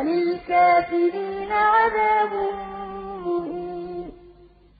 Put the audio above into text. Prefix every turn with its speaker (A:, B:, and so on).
A: وَلِلْكَافِرِينَ عَذَابٌ